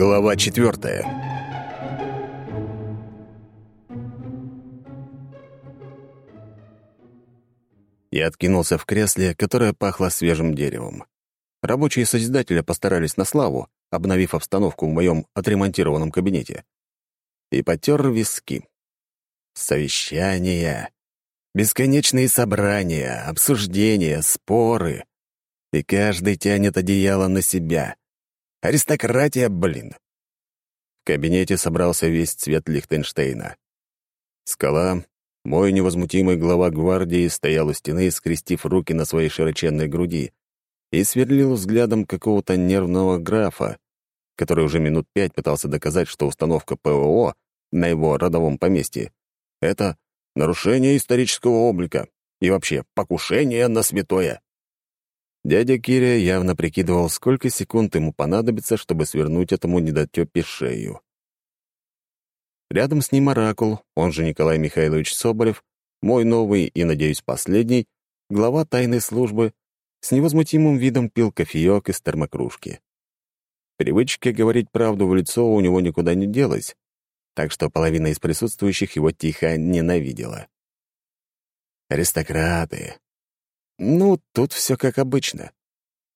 Глава четвертая. Я откинулся в кресле, которое пахло свежим деревом. Рабочие Созидателя постарались на славу, обновив обстановку в моем отремонтированном кабинете. И потер виски. Совещания, бесконечные собрания, обсуждения, споры. И каждый тянет одеяло на себя. Аристократия, блин. В кабинете собрался весь цвет Лихтенштейна. Скала, мой невозмутимый глава гвардии, стоял у стены, скрестив руки на своей широченной груди, и сверлил взглядом какого-то нервного графа, который уже минут пять пытался доказать, что установка ПВО на его родовом поместье — это нарушение исторического облика и вообще покушение на святое. Дядя Киря явно прикидывал, сколько секунд ему понадобится, чтобы свернуть этому недотёпе шею. Рядом с ним Оракул, он же Николай Михайлович Соболев, мой новый и, надеюсь, последний, глава тайной службы, с невозмутимым видом пил кофеек из термокружки. Привычка говорить правду в лицо у него никуда не делась, так что половина из присутствующих его тихо ненавидела. Аристократы, ну, тут все как обычно.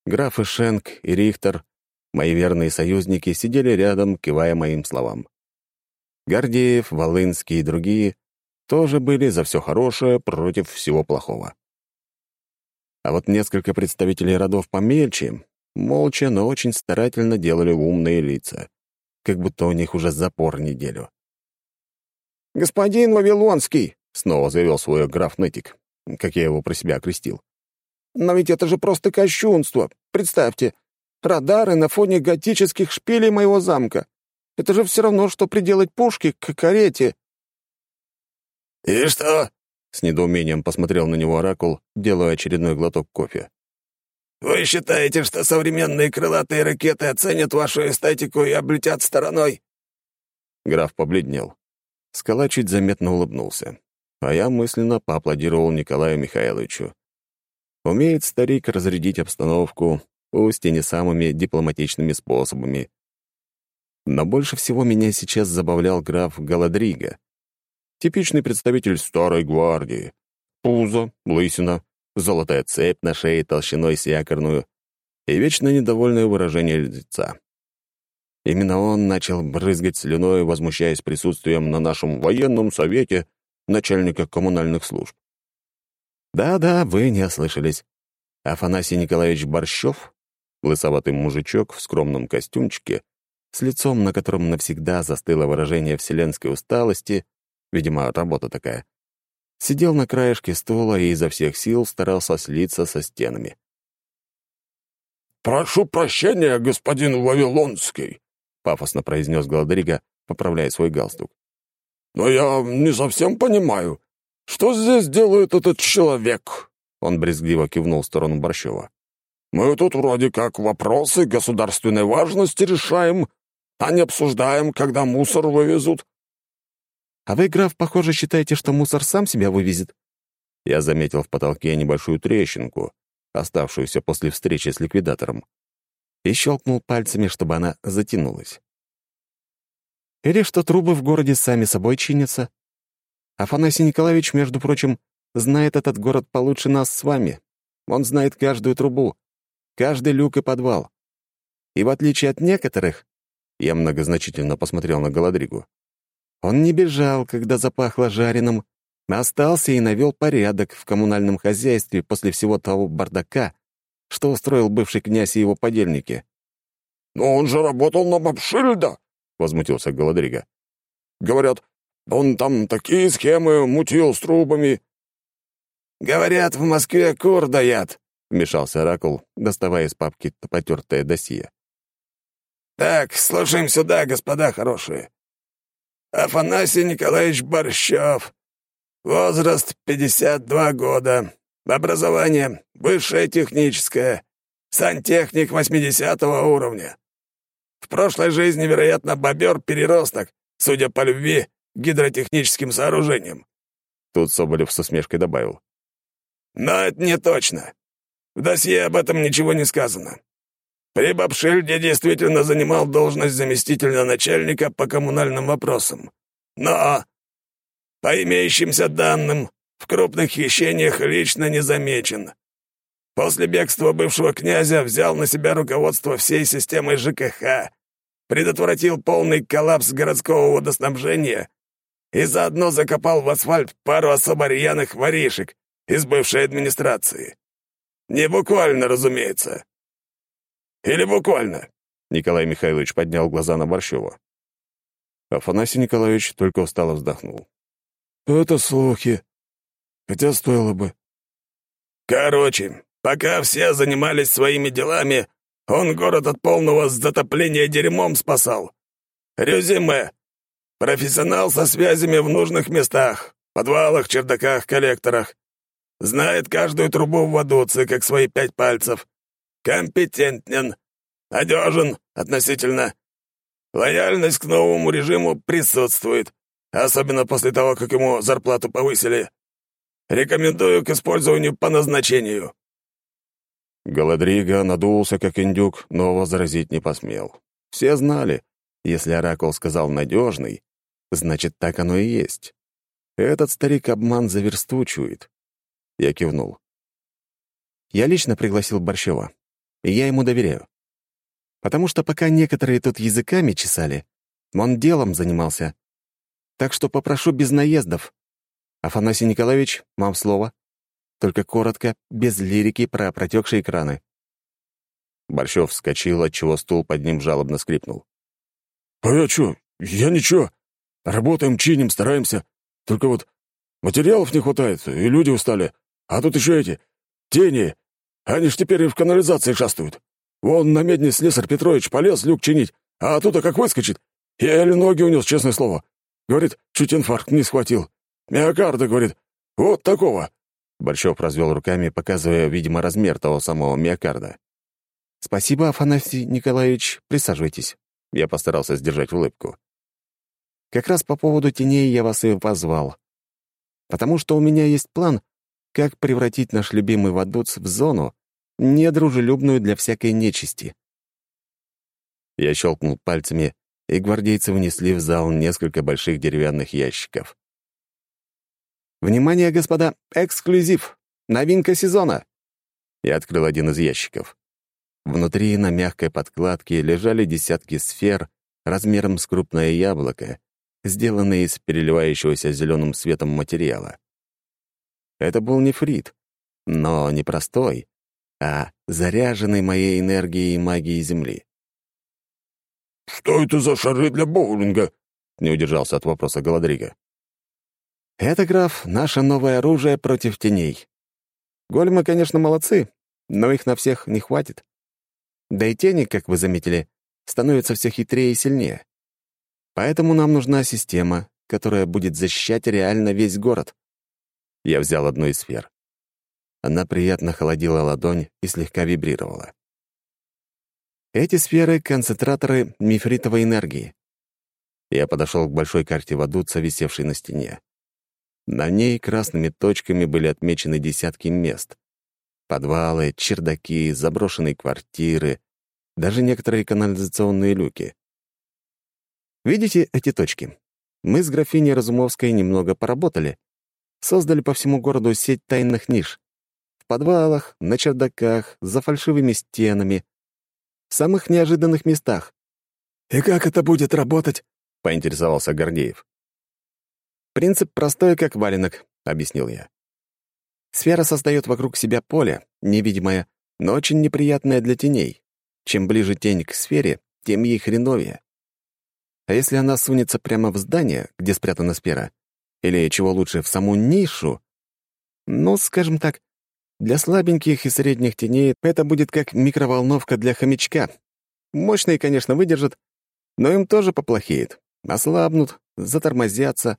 Графы Шенк и Рихтер, мои верные союзники, сидели рядом, кивая моим словам. Гордеев, Волынский и другие тоже были за все хорошее против всего плохого. А вот несколько представителей родов помельче, молча, но очень старательно делали умные лица, как будто у них уже запор неделю. «Господин Вавилонский!» — снова завел свой граф Нетик, как я его про себя окрестил. Но ведь это же просто кощунство. Представьте, радары на фоне готических шпилей моего замка. Это же все равно, что приделать пушки к карете. «И что?» — с недоумением посмотрел на него Оракул, делая очередной глоток кофе. «Вы считаете, что современные крылатые ракеты оценят вашу эстетику и облетят стороной?» Граф побледнел. Скала чуть заметно улыбнулся, а я мысленно поаплодировал Николаю Михайловичу. Умеет старик разрядить обстановку, пусть и не самыми дипломатичными способами. Но больше всего меня сейчас забавлял граф Галадрига. Типичный представитель старой гвардии. Пузо, лысина, золотая цепь на шее толщиной с якорную и вечно недовольное выражение лица. Именно он начал брызгать слюной, возмущаясь присутствием на нашем военном совете начальника коммунальных служб. Да-да, вы не ослышались. Афанасий Николаевич Борщев, лысоватый мужичок в скромном костюмчике, с лицом, на котором навсегда застыло выражение вселенской усталости, видимо, работа такая, сидел на краешке стула и изо всех сил старался слиться со стенами. «Прошу прощения, господин Вавилонский», — пафосно произнес Гладрига, поправляя свой галстук. «Но я не совсем понимаю, «Что здесь делает этот человек?» Он брезгливо кивнул в сторону Борщева. «Мы тут вроде как вопросы государственной важности решаем, а не обсуждаем, когда мусор вывезут». «А вы, граф, похоже, считаете, что мусор сам себя вывезет?» Я заметил в потолке небольшую трещинку, оставшуюся после встречи с ликвидатором, и щелкнул пальцами, чтобы она затянулась. «Или что трубы в городе сами собой чинятся?» Афанасий Николаевич, между прочим, знает этот город получше нас с вами. Он знает каждую трубу, каждый люк и подвал. И в отличие от некоторых, я многозначительно посмотрел на Голодригу, он не бежал, когда запахло жареным, остался и навел порядок в коммунальном хозяйстве после всего того бардака, что устроил бывший князь и его подельники. «Но он же работал на Бабшильда!» — возмутился Голодрига. «Говорят, он там такие схемы мутил с трубами». «Говорят, в Москве кур даят», — вмешался Оракул, доставая из папки потертое досье. «Так, слушаем сюда, господа хорошие. Афанасий Николаевич Борщев. Возраст 52 года. Образование высшее техническое. Сантехник 80 уровня. В прошлой жизни, вероятно, бобер-переросток, судя по любви гидротехническим сооружением». Тут Соболев с усмешкой добавил. «Но это не точно. В досье об этом ничего не сказано. При Бабшильде действительно занимал должность заместителя начальника по коммунальным вопросам. Но, по имеющимся данным, в крупных хищениях лично не замечен. После бегства бывшего князя взял на себя руководство всей системой ЖКХ, предотвратил полный коллапс городского водоснабжения и заодно закопал в асфальт пару особо рьяных воришек из бывшей администрации. Не буквально, разумеется. Или буквально?» Николай Михайлович поднял глаза на Борщева. Афанасий Николаевич только устало вздохнул. «Это слухи. Хотя стоило бы». «Короче, пока все занимались своими делами, он город от полного затопления дерьмом спасал. Резюме. Профессионал со связями в нужных местах, подвалах, чердаках, коллекторах. Знает каждую трубу в Вадуце, как свои пять пальцев компетентен, надежен относительно. Лояльность к новому режиму присутствует, особенно после того, как ему зарплату повысили. Рекомендую к использованию по назначению». Галадрига надулся, как индюк, но возразить не посмел. Все знали, если Оракул сказал «надежный», значит, так оно и есть. Этот старик обман за версту чует. Я кивнул. Я лично пригласил Борщева и я ему доверяю. Потому что пока некоторые тут языками чесали, он делом занимался. Так что попрошу без наездов. Афанасий Николаевич, вам слово. Только коротко, без лирики про протекшие краны. Борщев вскочил, отчего стул под ним жалобно скрипнул. «А я чё? Я ничего. Работаем, чиним, стараемся. Только вот материалов не хватает, и люди устали. А тут еще эти тени они ж теперь и в канализации шастают. Вон на медне слесарь Петрович полез люк чинить, а оттуда как выскочит. Я еле ноги унес, честное слово. Говорит, чуть инфаркт не схватил. Миокарда, говорит, вот такого. Борщев развел руками, показывая, видимо, размер того самого миокарда. «Спасибо, Афанасий Николаевич. Присаживайтесь». Я постарался сдержать улыбку. «Как раз по поводу теней я вас и позвал. Потому что у меня есть план, как превратить наш любимый Вадуц в зону, недружелюбную для всякой нечисти. Я щелкнул пальцами, и гвардейцы внесли в зал несколько больших деревянных ящиков. «Внимание, господа! Эксклюзив! Новинка сезона!» Я открыл один из ящиков. Внутри на мягкой подкладке лежали десятки сфер размером с крупное яблоко, сделанные из переливающегося зеленым светом материала. Это был нефрит, но не простой, а заряженный моей энергией и магией Земли. «Что это за шары для боулинга?» — не удержался от вопроса Галадрига. «Это, граф, наше новое оружие против теней. Големы, конечно, молодцы, но их на всех не хватит. Да и тени, как вы заметили, становятся все хитрее и сильнее. Поэтому нам нужна система, которая будет защищать реально весь город. Я взял одну из сфер. Она приятно холодила ладонь и слегка вибрировала. Эти сферы — концентраторы мифритовой энергии. Я подошел к большой карте Вадуца, висевшей на стене. На ней красными точками были отмечены десятки мест. Подвалы, чердаки, заброшенные квартиры, даже некоторые канализационные люки. Видите эти точки? Мы с графиней Разумовской немного поработали, создали по всему городу сеть тайных ниш. В подвалах, на чердаках, за фальшивыми стенами, в самых неожиданных местах. «И как это будет работать?» — поинтересовался Гордеев. «Принцип простой, как валенок», — объяснил я. Сфера создает вокруг себя поле, невидимое, но очень неприятное для теней. Чем ближе тень к сфере, тем ей хреновее. А если она сунется прямо в здание, где спрятана сфера, или, чего лучше, в саму нишу? Ну, скажем так, для слабеньких и средних теней это будет как микроволновка для хомячка. Мощные, конечно, выдержат, но им тоже поплохеет. Ослабнут, затормозятся.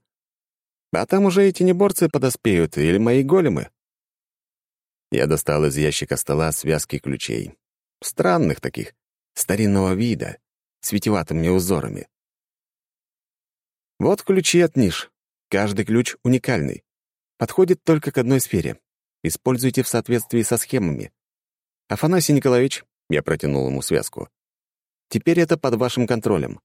А там уже и тенеборцы подоспеют, или мои големы. Я достал из ящика стола связки ключей. Странных таких, старинного вида, с витиеватыми узорами. Вот ключи от ниш. Каждый ключ уникальный. Подходит только к одной сфере. Используйте в соответствии со схемами. Афанасий Николаевич, Я протянул ему связку. «Теперь это под вашим контролем.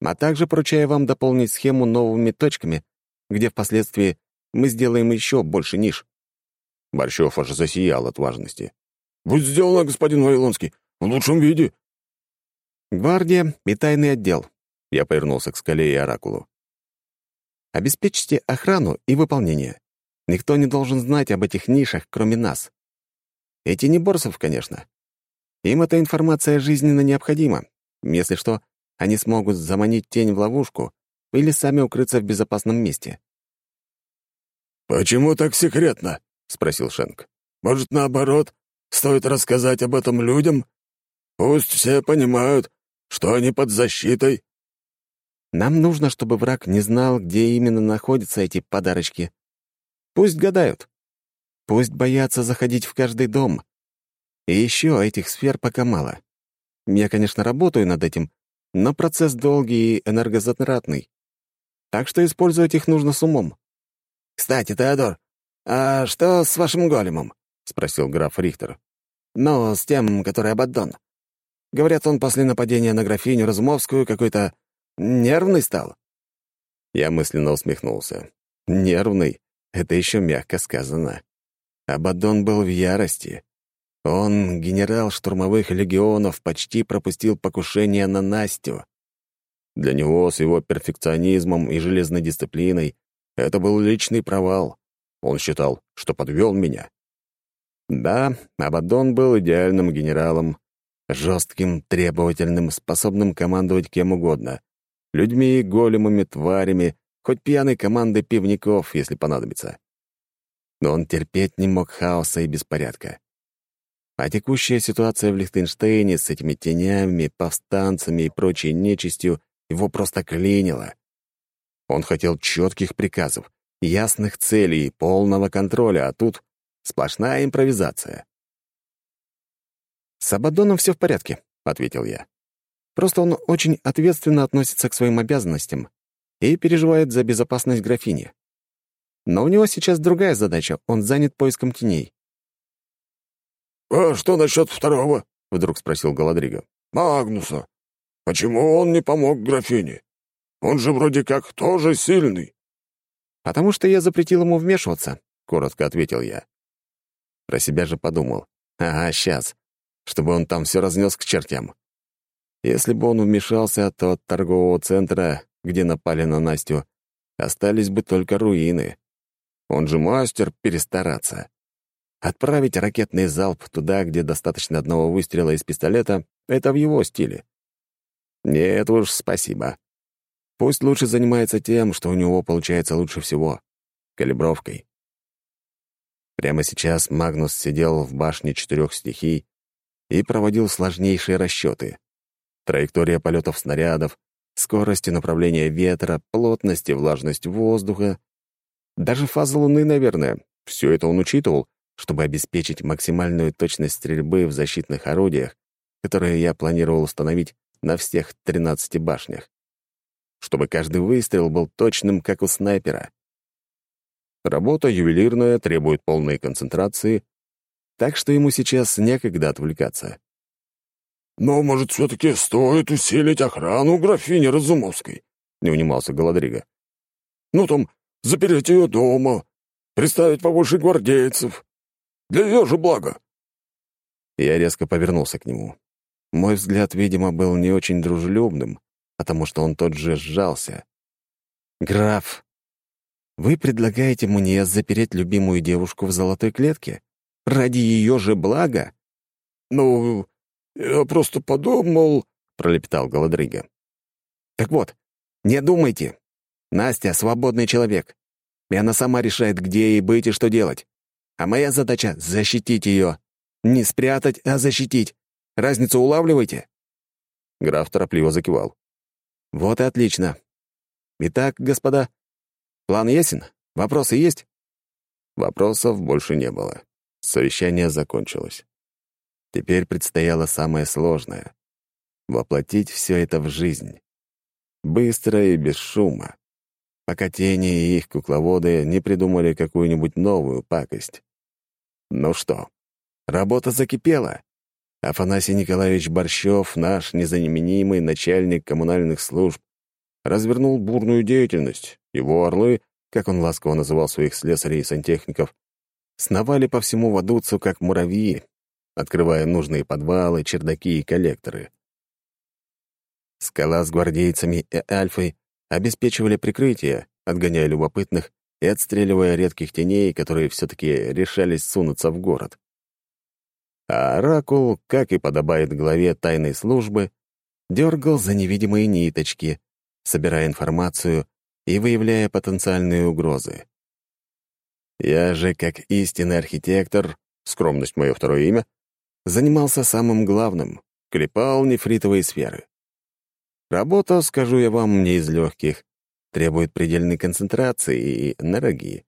А также поручаю вам дополнить схему новыми точками, где впоследствии мы сделаем еще больше ниш». Борщев аж засиял от важности. «Будь сделано, господин Вавилонский, в лучшем виде». «Гвардия и тайный отдел», — я повернулся к скале и оракулу. «Обеспечьте охрану и выполнение. Никто не должен знать об этих нишах, кроме нас. Эти не Борсов, конечно. Им эта информация жизненно необходима. Если что, они смогут заманить тень в ловушку или сами укрыться в безопасном месте. «Почему так секретно?» — спросил Шенк. «Может, наоборот, стоит рассказать об этом людям? Пусть все понимают, что они под защитой». «Нам нужно, чтобы враг не знал, где именно находятся эти подарочки. Пусть гадают. Пусть боятся заходить в каждый дом. И еще этих сфер пока мало. Я, конечно, работаю над этим, но процесс долгий и энергозатратный. Так что использовать их нужно с умом. «Кстати, Теодор, а что с вашим големом?» — спросил граф Рихтер. «Ну, с тем, который Абаддон. Говорят, он после нападения на графиню Разумовскую какой-то нервный стал». Я мысленно усмехнулся. «Нервный — это еще мягко сказано. Абаддон был в ярости. Он, генерал штурмовых легионов, почти пропустил покушение на Настю. Для него с его перфекционизмом и железной дисциплиной это был личный провал. Он считал, что подвел меня. Да, Абаддон был идеальным генералом, жестким, требовательным, способным командовать кем угодно. Людьми, големами, тварями, хоть пьяной командой пивников, если понадобится. Но он терпеть не мог хаоса и беспорядка. А текущая ситуация в Лихтенштейне с этими тенями, повстанцами и прочей нечистью его просто клинила. Он хотел четких приказов, ясных целей и полного контроля, а тут сплошная импровизация. «С Абадоном все в порядке», — ответил я. «Просто он очень ответственно относится к своим обязанностям и переживает за безопасность графини. Но у него сейчас другая задача, он занят поиском теней». «А что насчет второго?» — вдруг спросил Галадриго. «Магнуса. Почему он не помог графине? Он же вроде как тоже сильный». «Потому что я запретил ему вмешиваться», — коротко ответил я. Про себя же подумал. «Ага, сейчас. Чтобы он там все разнес к чертям». Если бы он вмешался, то от торгового центра, где напали на Настю, остались бы только руины. Он же мастер перестараться. Отправить ракетный залп туда, где достаточно одного выстрела из пистолета, это в его стиле. Нет уж, спасибо. Пусть лучше занимается тем, что у него получается лучше всего — калибровкой. Прямо сейчас Магнус сидел в башне четырех стихий и проводил сложнейшие расчеты. Траектория полетов снарядов, скорости направления ветра, плотность и влажность воздуха. Даже фаза Луны, наверное. Все это он учитывал, чтобы обеспечить максимальную точность стрельбы в защитных орудиях, которые я планировал установить на всех 13 башнях чтобы каждый выстрел был точным, как у снайпера. Работа ювелирная требует полной концентрации, так что ему сейчас некогда отвлекаться. «Но, может, все-таки стоит усилить охрану графини Разумовской?» — не унимался Голодрига. «Ну, там, запереть ее дома, приставить побольше гвардейцев. Для ее же блага». Я резко повернулся к нему. Мой взгляд, видимо, был не очень дружелюбным, потому что он тот же сжался. «Граф, вы предлагаете мне запереть любимую девушку в золотой клетке? Ради ее же блага?» «Ну, я просто подумал...» — пролепетал Голодрыга. «Так вот, не думайте. Настя — свободный человек, и она сама решает, где ей быть и что делать. А моя задача — защитить ее. Не спрятать, а защитить. Разницу улавливаете?» Граф торопливо закивал. Вот и отлично. Итак, господа, план ясен? Вопросы есть? Вопросов больше не было. Совещание закончилось. Теперь предстояло самое сложное — воплотить все это в жизнь. Быстро и без шума. Пока тени и их кукловоды не придумали какую-нибудь новую пакость. Ну что, работа закипела. Афанасий Николаевич Борщев, наш незаменимый начальник коммунальных служб, развернул бурную деятельность. Его орлы, как он ласково называл своих слесарей и сантехников, сновали по всему Вадуцу, как муравьи, открывая нужные подвалы, чердаки и коллекторы. Скала с гвардейцами и Альфой обеспечивали прикрытие, отгоняя любопытных и отстреливая редких теней, которые все-таки решались сунуться в город. А Оракул, как и подобает главе тайной службы, дергал за невидимые ниточки, собирая информацию и выявляя потенциальные угрозы. Я же, как истинный архитектор, скромность — мое второе имя, занимался самым главным — клепал нефритовые сферы. Работа, скажу я вам, не из легких, требует предельной концентрации и энергии,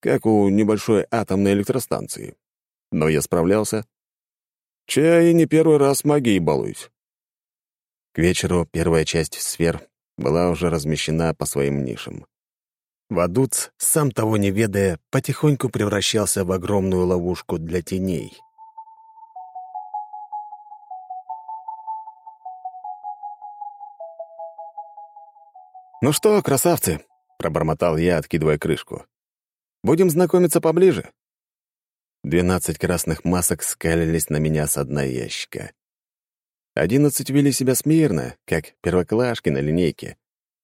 как у небольшой атомной электростанции. Но я справлялся. Чай не первый раз магией балуюсь. К вечеру первая часть сфер была уже размещена по своим нишам. Вадуц, сам того не ведая, потихоньку превращался в огромную ловушку для теней. «Ну что, красавцы!» — пробормотал я, откидывая крышку. «Будем знакомиться поближе». Двенадцать красных масок скалились на меня с дна ящика. Одиннадцать вели себя смирно, как первоклашки на линейке.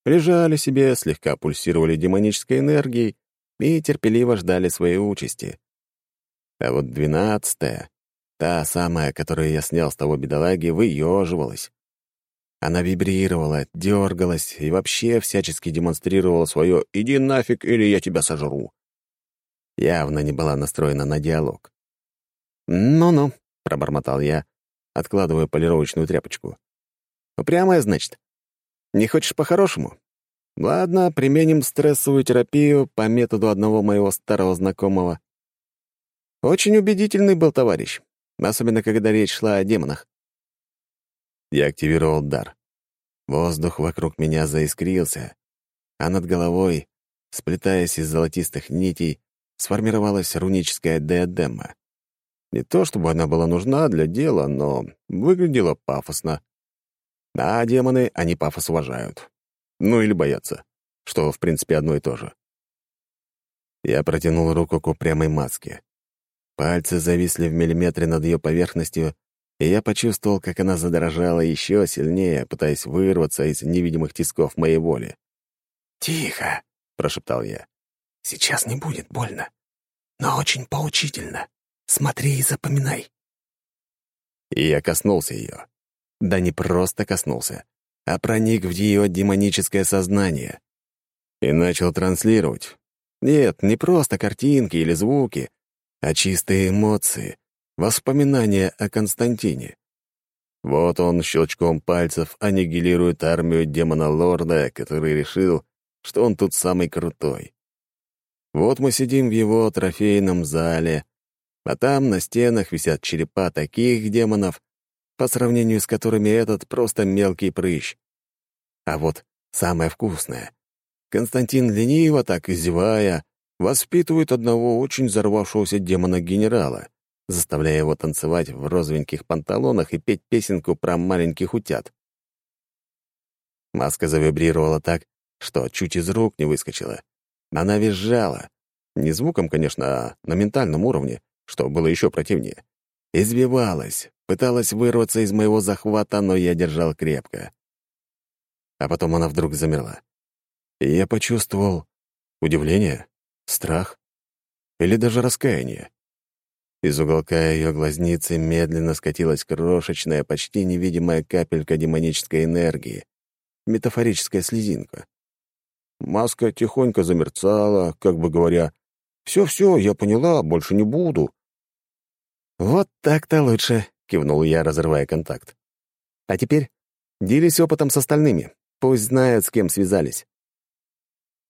Лежали себе, слегка пульсировали демонической энергией и терпеливо ждали своей участи. А вот двенадцатая, та самая, которую я снял с того бедолаги, выеживалась. Она вибрировала, дергалась и вообще всячески демонстрировала свое «иди нафиг, или я тебя сожру». Явно не была настроена на диалог. «Ну-ну», — пробормотал я, откладывая полировочную тряпочку. «Упрямая, значит? Не хочешь по-хорошему? Ладно, применим стрессовую терапию по методу одного моего старого знакомого. Очень убедительный был товарищ, особенно когда речь шла о демонах. Я активировал дар. Воздух вокруг меня заискрился, а над головой, сплетаясь из золотистых нитей, сформировалась руническая диадема. Не то чтобы она была нужна для дела, но выглядела пафосно. Да, демоны, они пафос уважают. Ну или боятся, что, в принципе, одно и то же. Я протянул руку к упрямой маске. Пальцы зависли в миллиметре над ее поверхностью, и я почувствовал, как она задрожала еще сильнее, пытаясь вырваться из невидимых тисков моей воли. «Тихо!» — прошептал я. «Сейчас не будет больно, но очень поучительно. Смотри и запоминай». И я коснулся ее. Да не просто коснулся, а проник в ее демоническое сознание. И начал транслировать. Нет, не просто картинки или звуки, а чистые эмоции, Воспоминания о Константине. Вот он щелчком пальцев аннигилирует армию демона-лорда, который решил, что он тут самый крутой. Вот мы сидим в его трофейном зале, а там на стенах висят черепа таких демонов, по сравнению с которыми этот просто мелкий прыщ. А вот самое вкусное. Константин лениво, так изевая, воспитывает одного очень взорвавшегося демона-генерала заставляя его танцевать в розовеньких панталонах и петь песенку про маленьких утят. Маска завибрировала так, что чуть из рук не выскочила. Она визжала. Не звуком, конечно, а на ментальном уровне, что было еще противнее. Избивалась, пыталась вырваться из моего захвата, но я держал крепко. А потом она вдруг замерла. И я почувствовал удивление, страх или даже раскаяние. Из уголка ее глазницы медленно скатилась крошечная, почти невидимая капелька демонической энергии, метафорическая слезинка. Маска тихонько замерцала, как бы говоря, «Все-все, я поняла, больше не буду». «Вот так-то лучше», — кивнул я, разрывая контакт. «А теперь делись опытом с остальными, пусть знают, с кем связались».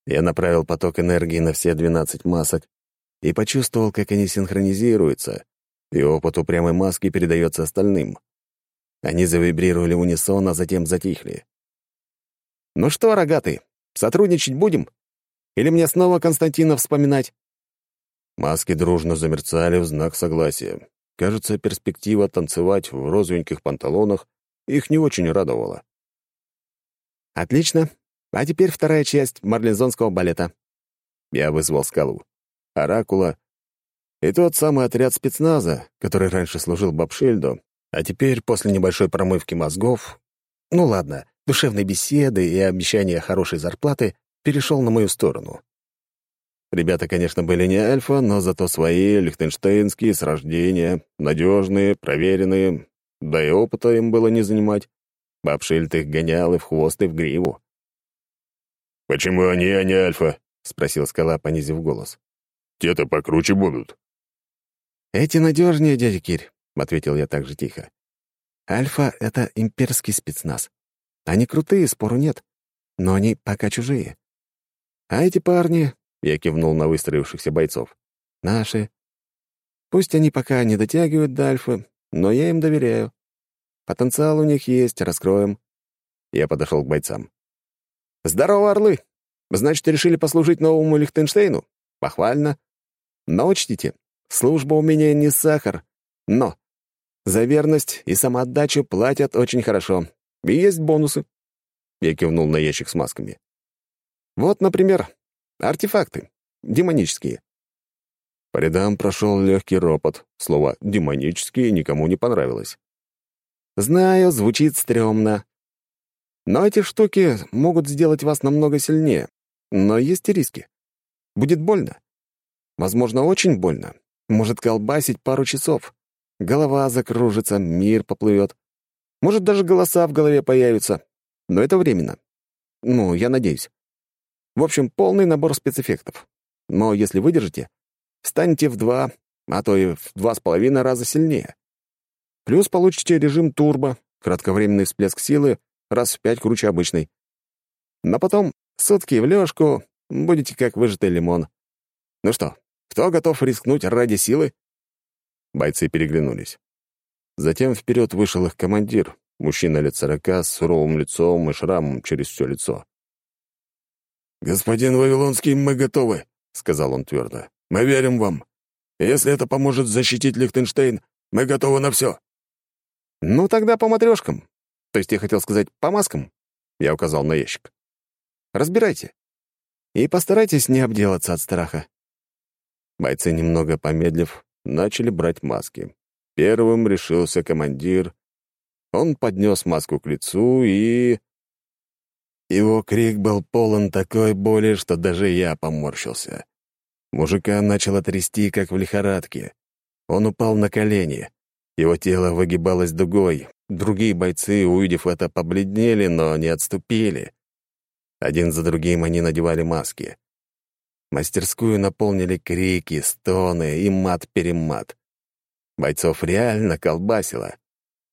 Я направил поток энергии на все двенадцать масок, и почувствовал, как они синхронизируются, и опыт упрямой маски передается остальным. Они завибрировали унисон, а затем затихли. «Ну что, рогатый, сотрудничать будем? Или мне снова Константина вспоминать?» Маски дружно замерцали в знак согласия. кажется, перспектива танцевать в розовеньких панталонах их не очень радовала. «Отлично. А теперь вторая часть марлезонского балета». Я вызвал скалу, оракула и тот самый отряд спецназа, который раньше служил Бабшильду, а теперь, после небольшой промывки мозгов, ну ладно, душевной беседы и обещания хорошей зарплаты, перешел на мою сторону. Ребята, конечно, были не альфа, но зато свои, лихтенштейнские, с рождения, надежные, проверенные, да и опыта им было не занимать. Бабшильд их гонял и в хвост, и в гриву. «Почему они, а не альфа?» — спросил скала, понизив голос. «Те-то покруче будут». «Эти надежнее, дядя Кирь», — ответил я также тихо. «Альфа — это имперский спецназ. Они крутые, спору нет, но они пока чужие. А эти парни, я кивнул на выстроившихся бойцов. «Наши. Пусть они пока не дотягивают до Альфы, но я им доверяю. Потенциал у них есть, раскроем». Я подошел к бойцам. «Здорово, орлы! Значит, решили послужить новому Лихтенштейну? Похвально. Но учтите, служба у меня не сахар, но за верность и самоотдачу платят очень хорошо. И есть бонусы». Я кивнул на ящик с масками. «Вот, например, Артефакты. Демонические. По рядам прошел легкий ропот. Слово «демонические» никому не понравилось. «Знаю, звучит стрёмно. Но эти штуки могут сделать вас намного сильнее. Но есть и риски. Будет больно. Возможно, очень больно. Может колбасить пару часов. Голова закружится, мир поплывет. Может, даже голоса в голове появятся. Но это временно. Ну, я надеюсь. В общем, полный набор спецэффектов. Но если выдержите, станете в два, а то и в два с половиной раза сильнее. Плюс получите режим турбо, кратковременный всплеск силы, раз в пять круче обычной. Но потом сутки в лёжку, будете как выжатый лимон. Ну что, кто готов рискнуть ради силы? Бойцы переглянулись. Затем вперед вышел их командир, мужчина лет сорока с суровым лицом и шрамом через все лицо. «Господин Вавилонский, мы готовы», — сказал он твердо. «Мы верим вам. Если это поможет защитить Лихтенштейн, мы готовы на все». «Ну, тогда по матрешкам. То есть я хотел сказать, по маскам?» Я указал на ящик. «Разбирайте. И постарайтесь не обделаться от страха». Бойцы, немного помедлив, начали брать маски. Первым решился командир. Он поднес маску к лицу и... Его крик был полон такой боли, что даже я поморщился. Мужика начало трясти, как в лихорадке. Он упал на колени. Его тело выгибалось дугой. Другие бойцы, увидев это, побледнели, но не отступили. Один за другим они надевали маски. Мастерскую наполнили крики, стоны и мат-перемат. Бойцов реально колбасило.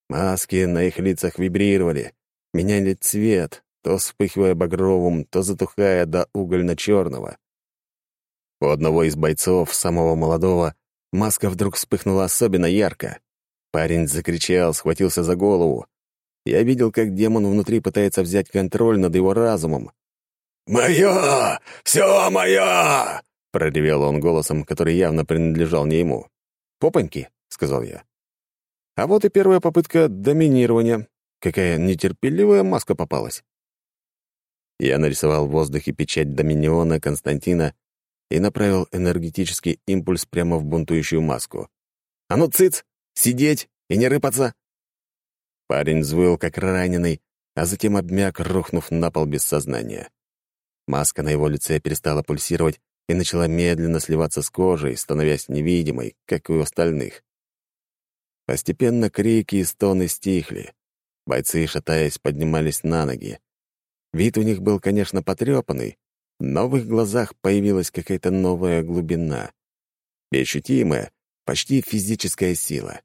Маски на их лицах вибрировали, меняли цвет, то вспыхивая багровым, то затухая до угольно-черного. У одного из бойцов, самого молодого, маска вдруг вспыхнула особенно ярко. Парень закричал, схватился за голову. Я видел, как демон внутри пытается взять контроль над его разумом. «Моё! Все моё!» — проревел он голосом, который явно принадлежал не ему. «Попоньки», — сказал я. А вот и первая попытка доминирования. Какая нетерпеливая маска попалась. Я нарисовал в воздухе печать Доминиона Константина и направил энергетический импульс прямо в бунтующую маску. «А ну, цыц! Сидеть и не рыпаться!» Парень взвыл, как раненый, а затем обмяк, рухнув на пол без сознания. Маска на его лице перестала пульсировать и начала медленно сливаться с кожей, становясь невидимой, как и у остальных. Постепенно крики и стоны стихли. Бойцы, шатаясь, поднимались на ноги. Вид у них был, конечно, потрепанный, но в их глазах появилась какая-то новая глубина. Ощутимая, почти физическая сила.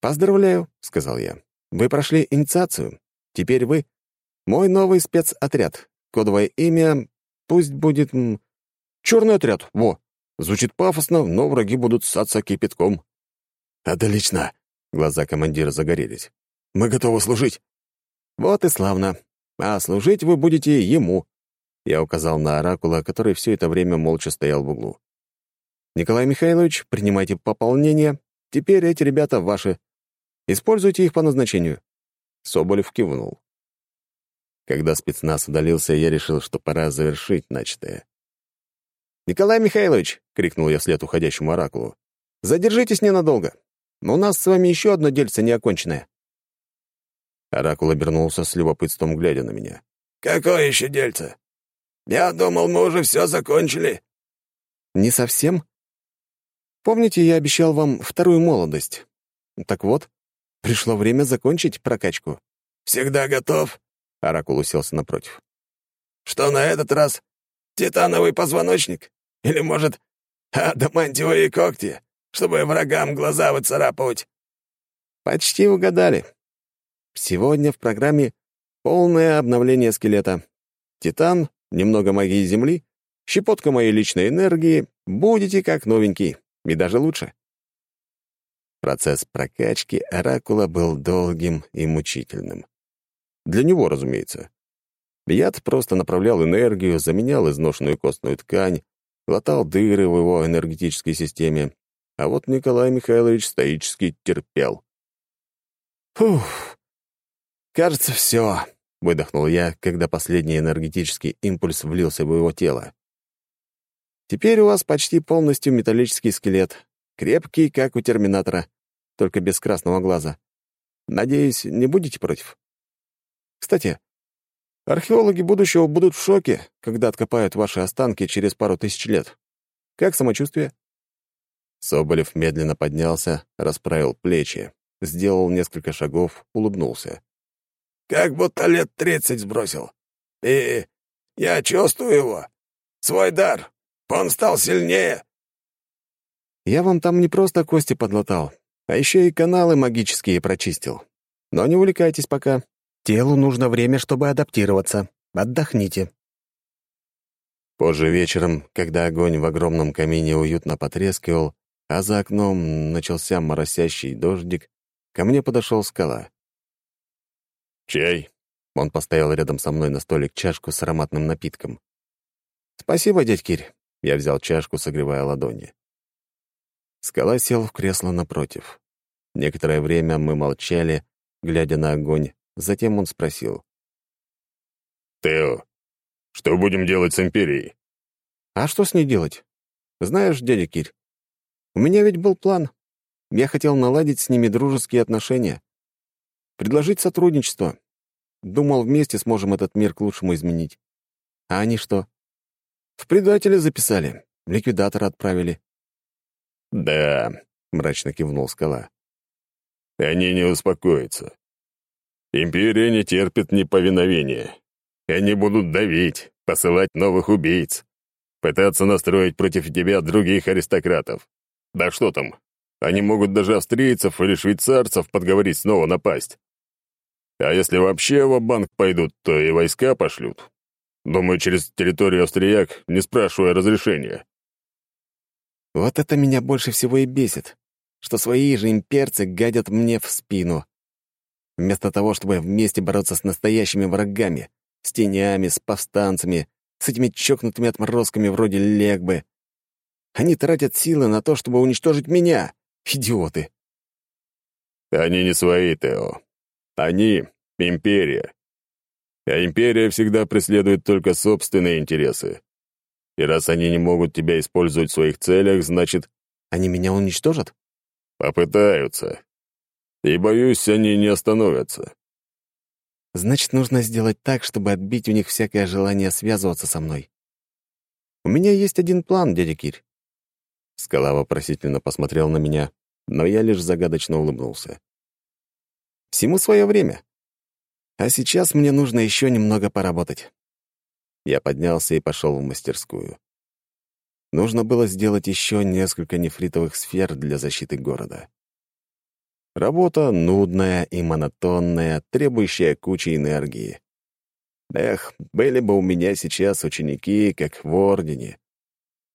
«Поздравляю», — сказал я. «Вы прошли инициацию. Теперь вы — мой новый спецотряд. Кодовое имя пусть будет... Черный отряд, во. Звучит пафосно, но враги будут ссаться кипятком». «Отлично!» — глаза командира загорелись. «Мы готовы служить». «Вот и славно а служить вы будете ему». Я указал на оракула, который все это время молча стоял в углу. «Николай Михайлович, принимайте пополнение. теперь эти ребята ваши. Используйте их по назначению». Соболев кивнул. Когда спецназ удалился, я решил, что пора завершить начатое. «Николай Михайлович!» — крикнул я вслед уходящему оракулу. «Задержитесь ненадолго. У нас с вами еще одно дельце неоконченное». Оракул обернулся с любопытством, глядя на меня. «Какое еще дельце? Я думал, мы уже все закончили». «Не совсем. Помните, я обещал вам вторую молодость? Так вот, пришло время закончить прокачку». «Всегда готов?» — Оракул уселся напротив. «Что на этот раз? Титановый позвоночник? Или, может, адамантиевые когти, чтобы врагам глаза выцарапывать?» «Почти угадали. Сегодня в программе полное обновление скелета. Титан, немного магии Земли, щепотка моей личной энергии, будете как новенький, и даже лучше. Процесс прокачки Оракула был долгим и мучительным. Для него, разумеется. Яд просто направлял энергию, заменял изношенную костную ткань, латал дыры в его энергетической системе, а вот Николай Михайлович стоически терпел. «Фух, «Кажется, все», — выдохнул я, когда последний энергетический импульс влился в его тело. «Теперь у вас почти полностью металлический скелет, крепкий, как у Терминатора, только без красного глаза. Надеюсь, не будете против? Кстати, археологи будущего будут в шоке, когда откопают ваши останки через пару тысяч лет. Как самочувствие?» Соболев медленно поднялся, расправил плечи, сделал несколько шагов, улыбнулся. Как будто лет тридцать сбросил. И я чувствую его. Свой дар. Он стал сильнее. Я вам там не просто кости подлатал, а еще и каналы магические прочистил. Но не увлекайтесь пока. Телу нужно время, чтобы адаптироваться. Отдохните. Позже вечером, когда огонь в огромном камине уютно потрескивал, а за окном начался моросящий дождик, ко мне подошел скала. «Чай?» Он поставил рядом со мной на столик чашку с ароматным напитком. «Спасибо, дядь Кирь». Я взял чашку, согревая ладони. Скала сел в кресло напротив. Некоторое время мы молчали, глядя на огонь. Затем он спросил. «Тео, что будем делать с Империей?» «А что с ней делать? Знаешь, дядя Кирь, у меня ведь был план. Я хотел наладить с ними дружеские отношения. Предложить сотрудничество. Думал, вместе сможем этот мир к лучшему изменить. А они что? В предатели записали, ликвидатора отправили. «Да», — мрачно кивнул скала. «Они не успокоятся. Империя не терпит неповиновения. Они будут давить, посылать новых убийц, пытаться настроить против тебя других аристократов. Да что там, они могут даже австрийцев или швейцарцев подговорить снова напасть. А если вообще в банк пойдут, то и войска пошлют. Думаю, через территорию австрияк, не спрашивая разрешения. Вот это меня больше всего и бесит, что свои же имперцы гадят мне в спину. Вместо того, чтобы вместе бороться с настоящими врагами, с тенями, с повстанцами, с этими чокнутыми отморозками вроде Легбы. Они тратят силы на то, чтобы уничтожить меня. Идиоты. Они не свои, Тео. Они — империя. А империя всегда преследует только собственные интересы. И раз они не могут тебя использовать в своих целях, значит... Они меня уничтожат? Попытаются. И, боюсь, они не остановятся. Значит, нужно сделать так, чтобы отбить у них всякое желание связываться со мной. У меня есть один план, дядя Кирь. Скала вопросительно посмотрел на меня, но я лишь загадочно улыбнулся. Всему свое время. А сейчас мне нужно еще немного поработать. Я поднялся и пошел в мастерскую. Нужно было сделать еще несколько нефритовых сфер для защиты города. Работа нудная и монотонная, требующая кучи энергии. Эх, были бы у меня сейчас ученики, как в Ордене.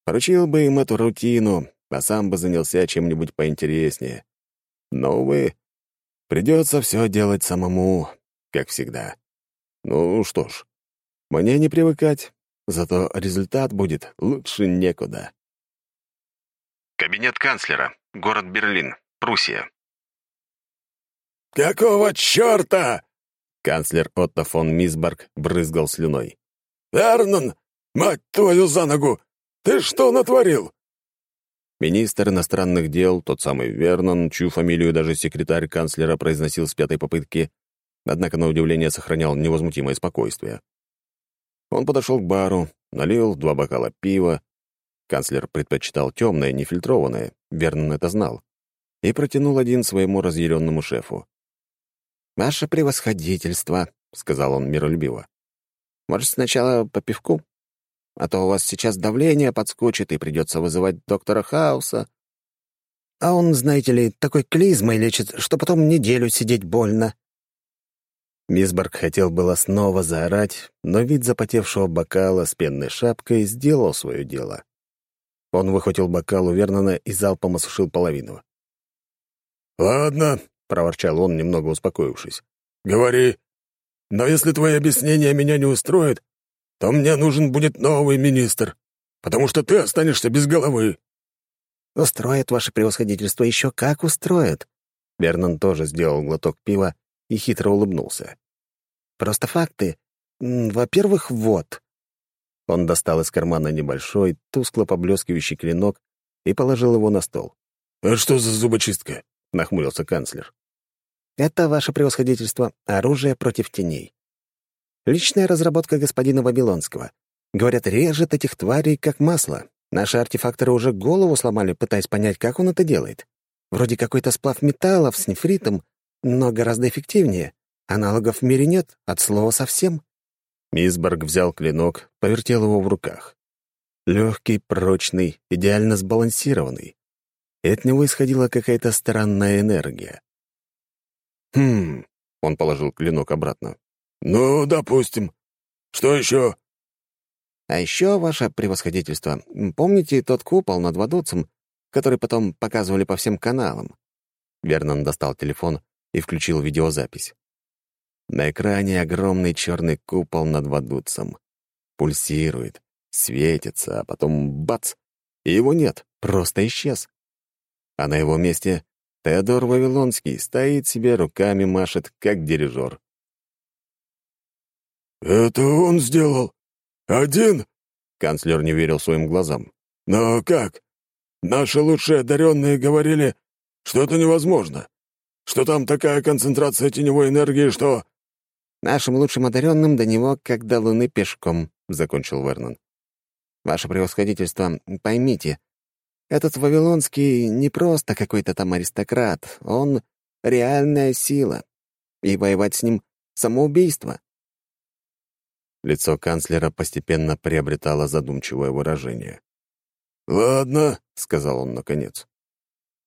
Поручил бы им эту рутину, а сам бы занялся чем-нибудь поинтереснее. Но, увы, Придется все делать самому, как всегда. Ну что ж, мне не привыкать, зато результат будет лучше некуда. Кабинет канцлера, город Берлин, Пруссия. «Какого черта?» Канцлер Отто фон Мисборг брызгал слюной. «Эрнан, мать твою за ногу! Ты что натворил?» Министр иностранных дел, тот самый Вернон, чью фамилию даже секретарь канцлера произносил с пятой попытки, однако на удивление сохранял невозмутимое спокойствие. Он подошел к бару, налил два бокала пива. Канцлер предпочитал темное, нефильтрованное, Вернон это знал, и протянул один своему разъяренному шефу. «Ваше превосходительство», — сказал он миролюбиво. «Может, сначала по пивку? А то у вас сейчас давление подскочит, и придется вызывать доктора Хауса. А он, знаете ли, такой клизмой лечит, что потом неделю сидеть больно». Мисборг хотел было снова заорать, но вид запотевшего бокала с пенной шапкой сделал свое дело. Он выхватил бокал у Вернона и залпом осушил половину. «Ладно», — проворчал он, немного успокоившись. «Говори. Но если твои объяснения меня не устроят, то мне нужен будет новый министр, потому что ты останешься без головы». «Устроит ваше превосходительство еще как устроит». Вернон тоже сделал глоток пива и хитро улыбнулся. «Просто факты. Во-первых, вот». Он достал из кармана небольшой, тускло поблескивающий клинок и положил его на стол. «А что за зубочистка?» — нахмурился канцлер. «Это, ваше превосходительство, оружие против теней. Личная разработка господина Вавилонского. Говорят, режет этих тварей как масло. Наши артефакторы уже голову сломали, пытаясь понять, как он это делает. Вроде какой-то сплав металлов с нефритом, но гораздо эффективнее. Аналогов в мире нет, от слова совсем. Мисборг взял клинок, повертел его в руках. Легкий, прочный, идеально сбалансированный. И от него исходила какая-то странная энергия. «Хм...» — он положил клинок обратно. «Ну, допустим. Что еще?» «А еще, ваше превосходительство, помните тот купол над Вадуцем, который потом показывали по всем каналам?» Вернон достал телефон и включил видеозапись. На экране огромный черный купол над Вадуцем. Пульсирует, светится, а потом бац! И его нет, просто исчез. А на его месте Теодор Вавилонский стоит себе, руками машет, как дирижер. «Это он сделал? Один?» Канцлер не верил своим глазам. «Но как? Наши лучшие одаренные говорили, что это невозможно, что там такая концентрация теневой энергии, что...» «Нашим лучшим одаренным до него, как до луны пешком», — закончил Вернон. «Ваше превосходительство, поймите, этот Вавилонский не просто какой-то там аристократ, он — реальная сила, и воевать с ним — самоубийство. Лицо канцлера постепенно приобретало задумчивое выражение. «Ладно», — сказал он наконец.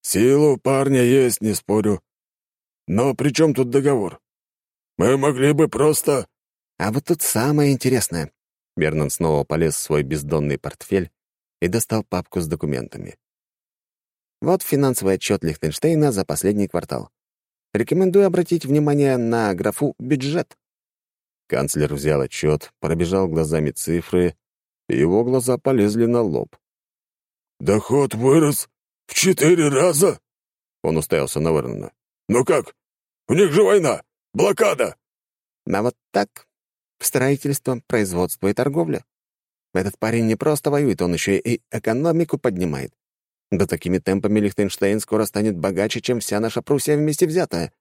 «Силу парня есть, не спорю. Но при чем тут договор? Мы могли бы просто...» «А вот тут самое интересное». Бернан снова полез в свой бездонный портфель и достал папку с документами. Вот финансовый отчет Лихтенштейна за последний квартал. Рекомендую обратить внимание на графу «бюджет». Канцлер взял отчет, пробежал глазами цифры, и его глаза полезли на лоб. «Доход вырос в четыре раза?» Он уставился на Вернона. «Ну как? У них же война! Блокада!» «А вот так. Строительство, производство и торговля. Этот парень не просто воюет, он еще и экономику поднимает. Да такими темпами Лихтенштейн скоро станет богаче, чем вся наша Пруссия вместе взятая.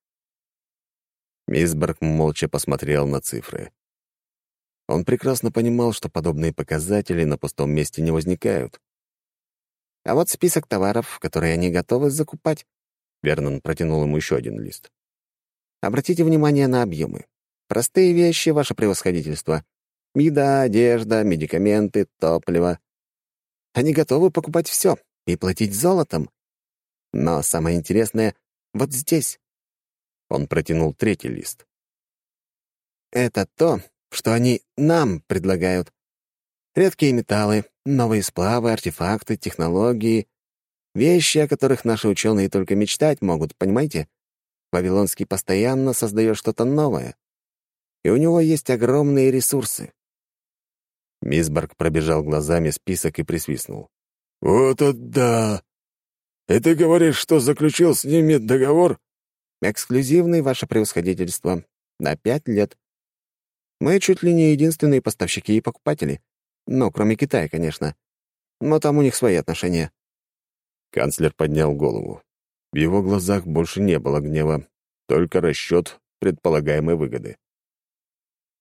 Мисберг молча посмотрел на цифры. Он прекрасно понимал, что подобные показатели на пустом месте не возникают. А вот список товаров, которые они готовы закупать. Вернон протянул ему еще один лист. Обратите внимание на объемы. Простые вещи, ваше превосходительство. Еда, одежда, медикаменты, топливо. Они готовы покупать все и платить золотом. Но самое интересное — вот здесь. Он протянул третий лист. «Это то, что они нам предлагают. Редкие металлы, новые сплавы, артефакты, технологии. Вещи, о которых наши ученые только мечтать могут, понимаете? Вавилонский постоянно создает что-то новое. И у него есть огромные ресурсы». Мисборг пробежал глазами список и присвистнул. «Вот это да! И ты говоришь, что заключил с ними договор?» «Эксклюзивный, ваше превосходительство. На пять лет. Мы чуть ли не единственные поставщики и покупатели. Ну, кроме Китая, конечно. Но там у них свои отношения». Канцлер поднял голову. В его глазах больше не было гнева, только расчет предполагаемой выгоды.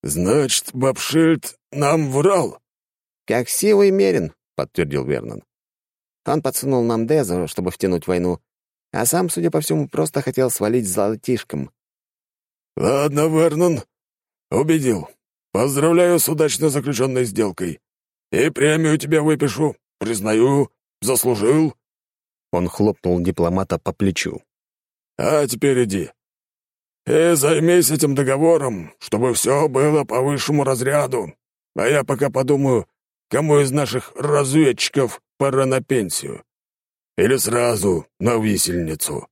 «Значит, Бабшильд нам врал?» «Как силой мерен», — подтвердил Вернон. Он подсунул нам Дезу, чтобы втянуть войну, а сам, судя по всему, просто хотел свалить золотишком. «Ладно, Вернон, убедил. Поздравляю с удачно заключенной сделкой. И премию тебе выпишу. Признаю, заслужил». Он хлопнул дипломата по плечу. «А теперь иди. И займись этим договором, чтобы все было по высшему разряду. А я пока подумаю, кому из наших разведчиков пора на пенсию. Или сразу на висельницу».